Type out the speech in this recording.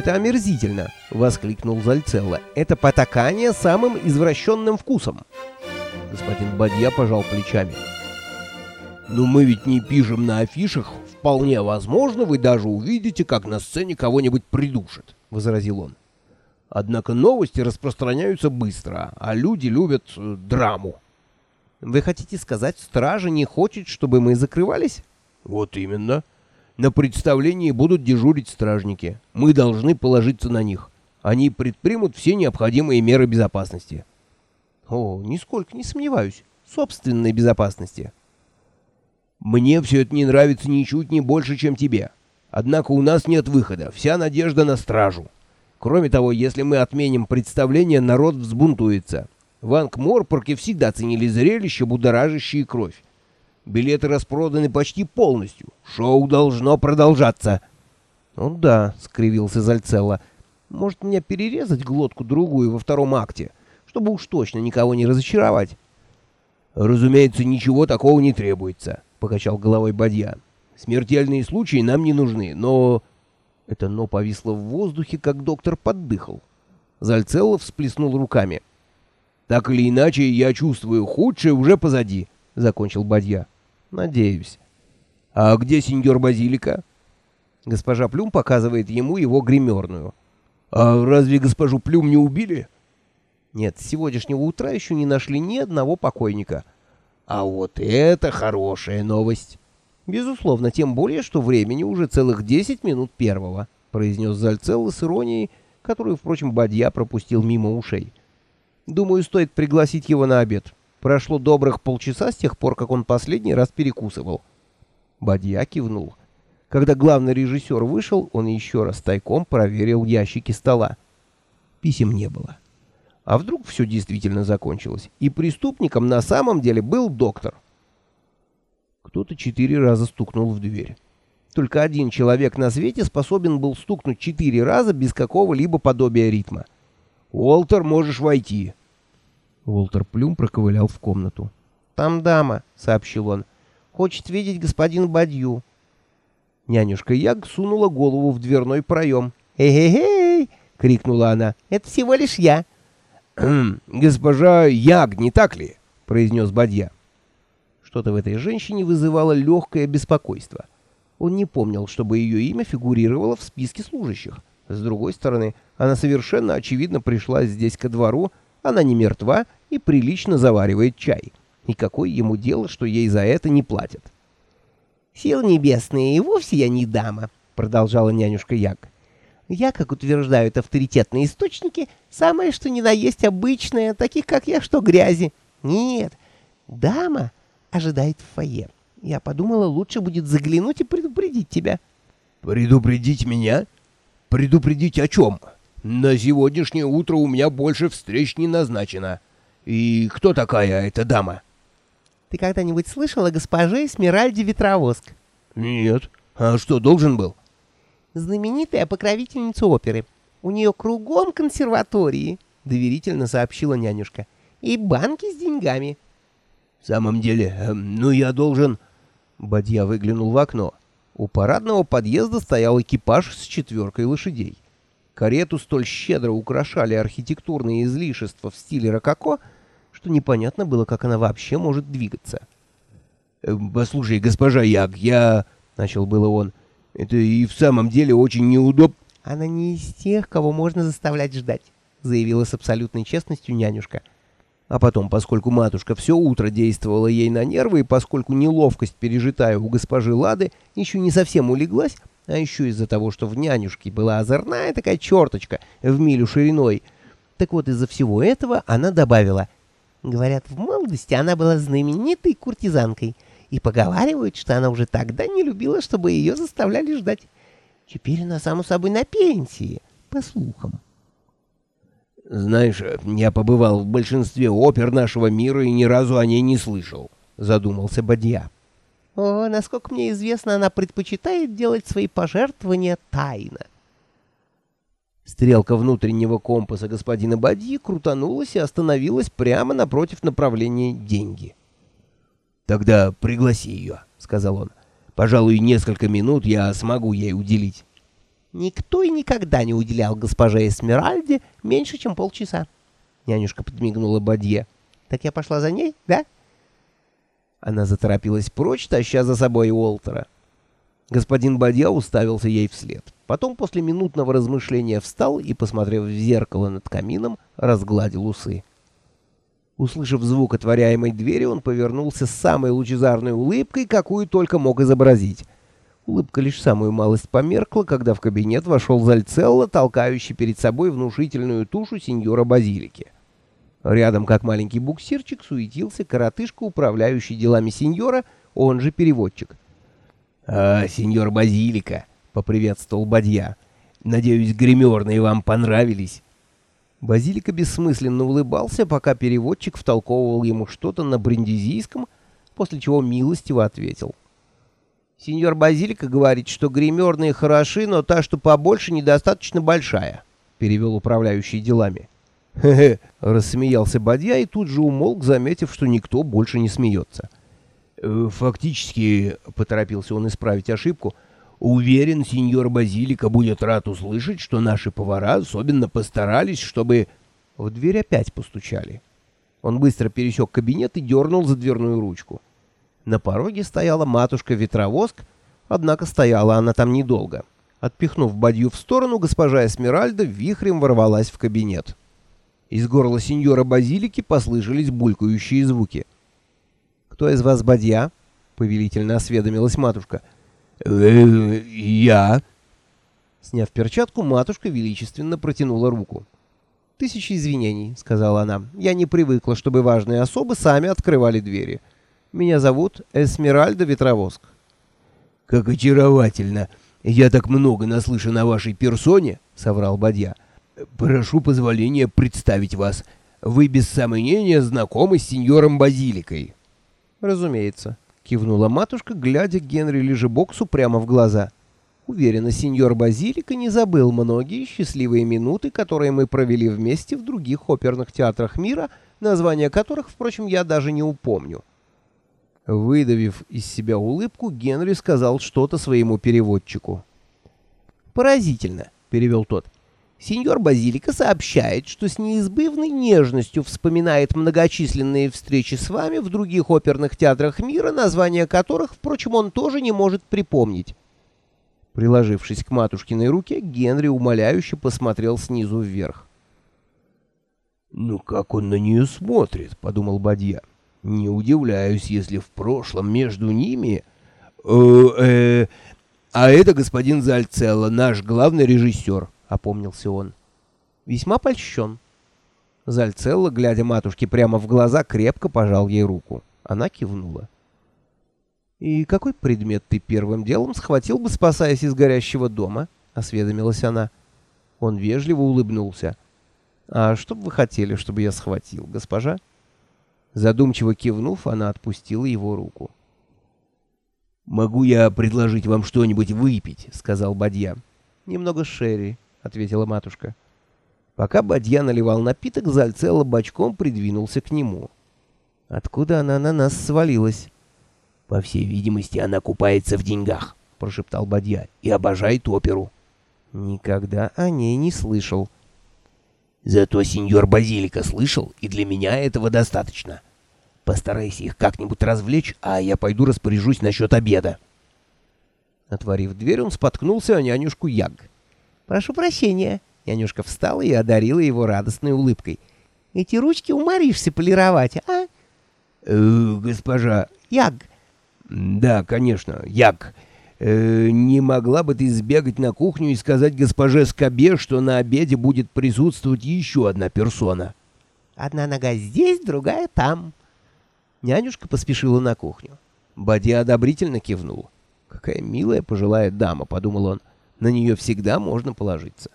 Это омерзительно!» — воскликнул Зальцелло. «Это потакание самым извращенным вкусом!» Господин Бадья пожал плечами. «Но мы ведь не пишем на афишах. Вполне возможно, вы даже увидите, как на сцене кого-нибудь придушат», — возразил он. «Однако новости распространяются быстро, а люди любят э, драму». «Вы хотите сказать, стража не хочет, чтобы мы закрывались?» «Вот именно. На представлении будут дежурить стражники. Мы должны положиться на них. Они предпримут все необходимые меры безопасности». «О, нисколько не сомневаюсь. Собственной безопасности». Мне все это не нравится ничуть не больше, чем тебе. Однако у нас нет выхода, вся надежда на стражу. Кроме того, если мы отменим представление, народ взбунтуется. В Ангморпорке всегда ценили зрелище, будоражащие кровь. Билеты распроданы почти полностью. Шоу должно продолжаться. «Ну да», — скривился Зальцелло. «Может, мне перерезать глотку-другую во втором акте, чтобы уж точно никого не разочаровать?» «Разумеется, ничего такого не требуется», — покачал головой Бадья. «Смертельные случаи нам не нужны, но...» Это «но» повисло в воздухе, как доктор поддыхал. Зальцелло всплеснул руками. «Так или иначе, я чувствую, худшее уже позади», — закончил Бадья. «Надеюсь». «А где сеньор Базилика?» Госпожа Плюм показывает ему его гримерную. «А разве госпожу Плюм не убили?» «Нет, с сегодняшнего утра еще не нашли ни одного покойника». А вот это хорошая новость. Безусловно, тем более, что времени уже целых 10 минут первого, произнес Зальцелло с иронией, которую, впрочем, Бадья пропустил мимо ушей. Думаю, стоит пригласить его на обед. Прошло добрых полчаса с тех пор, как он последний раз перекусывал. Бадья кивнул. Когда главный режиссер вышел, он еще раз тайком проверил ящики стола. Писем не было. А вдруг все действительно закончилось, и преступником на самом деле был доктор? Кто-то четыре раза стукнул в дверь. Только один человек на свете способен был стукнуть четыре раза без какого-либо подобия ритма. «Уолтер, можешь войти». Уолтер Плюм проковылял в комнату. «Там дама», — сообщил он. «Хочет видеть господин Бадью». Нянюшка Яг сунула голову в дверной проем. «Эй-эй-эй!» — крикнула она. «Это всего лишь я». «Госпожа Яг, не так ли?» — произнес Бадья. Что-то в этой женщине вызывало легкое беспокойство. Он не помнил, чтобы ее имя фигурировало в списке служащих. С другой стороны, она совершенно очевидно пришла здесь ко двору, она не мертва и прилично заваривает чай. И какое ему дело, что ей за это не платят? «Сил небесные, и вовсе я не дама», — продолжала нянюшка Яг. Я, как утверждают авторитетные источники, самое что ни на есть обычное, таких как я, что грязи. Нет, дама ожидает в фойе. Я подумала, лучше будет заглянуть и предупредить тебя. Предупредить меня? Предупредить о чем? На сегодняшнее утро у меня больше встреч не назначено. И кто такая эта дама? Ты когда-нибудь слышал о госпоже Эсмеральде Ветровоск? Нет. А что, должен был? знаменитая покровительница оперы. У нее кругом консерватории, — доверительно сообщила нянюшка. И банки с деньгами. — В самом деле, э, ну я должен... Бадья выглянул в окно. У парадного подъезда стоял экипаж с четверкой лошадей. Карету столь щедро украшали архитектурные излишества в стиле рококо, что непонятно было, как она вообще может двигаться. «Э, «Послушай, госпожа Яг, я...» — начал было он. Это и в самом деле очень неудобно. Она не из тех, кого можно заставлять ждать, заявила с абсолютной честностью нянюшка. А потом, поскольку матушка все утро действовала ей на нервы, и поскольку неловкость, пережитая у госпожи Лады, еще не совсем улеглась, а еще из-за того, что в нянюшке была озорная такая черточка в милю шириной, так вот из-за всего этого она добавила, говорят, в молодости она была знаменитой куртизанкой — и поговаривают, что она уже тогда не любила, чтобы ее заставляли ждать. Теперь она, само собой, на пенсии, по слухам. «Знаешь, я побывал в большинстве опер нашего мира и ни разу о ней не слышал», — задумался Бадья. «О, насколько мне известно, она предпочитает делать свои пожертвования тайно». Стрелка внутреннего компаса господина Бадьи крутанулась и остановилась прямо напротив направления «деньги». «Тогда пригласи ее», — сказал он. «Пожалуй, несколько минут я смогу ей уделить». Никто и никогда не уделял госпоже Эсмеральде меньше, чем полчаса. Нянюшка подмигнула Бадье. Так я пошла за ней, да? Она заторопилась прочь, таща за собой Уолтера. Господин Бадья уставился ей вслед. Потом после минутного размышления встал и, посмотрев в зеркало над камином, разгладил усы. Услышав звук отворяемой двери, он повернулся с самой лучезарной улыбкой, какую только мог изобразить. Улыбка лишь самую малость померкла, когда в кабинет вошел Зальцелло, толкающий перед собой внушительную тушу сеньора Базилики. Рядом, как маленький буксирчик, суетился коротышка, управляющий делами сеньора, он же переводчик. «А, сеньор Базилика!» — поприветствовал Бадья. «Надеюсь, гримерные вам понравились?» Базилика бессмысленно улыбался, пока переводчик втолковывал ему что-то на бриндизийском, после чего милостиво ответил. Сеньор Базилика говорит, что гримерные хороши, но та, что побольше, недостаточно большая, — перевел управляющий делами. «Хе-хе», — рассмеялся Бадья и тут же умолк, заметив, что никто больше не смеется. «Э, «Фактически», — поторопился он исправить ошибку, — «уверен, сеньор Базилика будет рад услышать, что наши повара особенно постарались, чтобы...» В дверь опять постучали. Он быстро пересек кабинет и дернул за дверную ручку. На пороге стояла матушка-ветровоск, однако стояла она там недолго. Отпихнув бадью в сторону, госпожа Эсмеральда вихрем ворвалась в кабинет. Из горла сеньора Базилики послышались булькающие звуки. «Кто из вас бадья?» — повелительно осведомилась матушка. «Э, «Я». Сняв перчатку, матушка величественно протянула руку. «Тысячи извинений», — сказала она. «Я не привыкла, чтобы важные особы сами открывали двери». Меня зовут Эсмеральда Ветровоск. — Как очаровательно! Я так много наслышан о вашей персоне, — соврал Бадья. — Прошу позволения представить вас. Вы без сомнения знакомы с сеньором Базиликой. — Разумеется, — кивнула матушка, глядя Генри Лежебоксу прямо в глаза. Уверена, сеньор Базилика не забыл многие счастливые минуты, которые мы провели вместе в других оперных театрах мира, названия которых, впрочем, я даже не упомню. — Выдавив из себя улыбку, Генри сказал что-то своему переводчику. «Поразительно», — перевел тот. «Сеньор Базилика сообщает, что с неизбывной нежностью вспоминает многочисленные встречи с вами в других оперных театрах мира, названия которых, впрочем, он тоже не может припомнить». Приложившись к матушкиной руке, Генри умоляюще посмотрел снизу вверх. «Ну как он на нее смотрит?» — подумал Бадья. Не удивляюсь, если в прошлом между ними... Э, э, а это господин Зальцелло, наш главный режиссер, — опомнился он. Весьма польщен. Зальцелло, глядя матушке прямо в глаза, крепко пожал ей руку. Она кивнула. «И какой предмет ты первым делом схватил бы, спасаясь из горящего дома?» — осведомилась она. Он вежливо улыбнулся. «А что бы вы хотели, чтобы я схватил, госпожа?» Задумчиво кивнув, она отпустила его руку. «Могу я предложить вам что-нибудь выпить?» — сказал Бадья. «Немного шерри», — ответила матушка. Пока Бадья наливал напиток, Зальцелло бочком придвинулся к нему. «Откуда она на нас свалилась?» «По всей видимости, она купается в деньгах», — прошептал Бадья, — «и обожает оперу». «Никогда о ней не слышал». Зато сеньор Базилика слышал, и для меня этого достаточно. Постарайся их как-нибудь развлечь, а я пойду распоряжусь насчет обеда. Отворив дверь, он споткнулся о нянюшку Яг. «Прошу прощения». Нянюшка встала и одарила его радостной улыбкой. «Эти ручки уморишься полировать, а?» «Э, «Госпожа...» «Яг». «Да, конечно, Яг» э, не могла бы ты сбегать на кухню и сказать госпоже Скобе, что на обеде будет присутствовать еще одна персона?» «Одна нога здесь, другая там». Нянюшка поспешила на кухню. Бади одобрительно кивнул. «Какая милая пожилая дама», — подумал он. «На нее всегда можно положиться».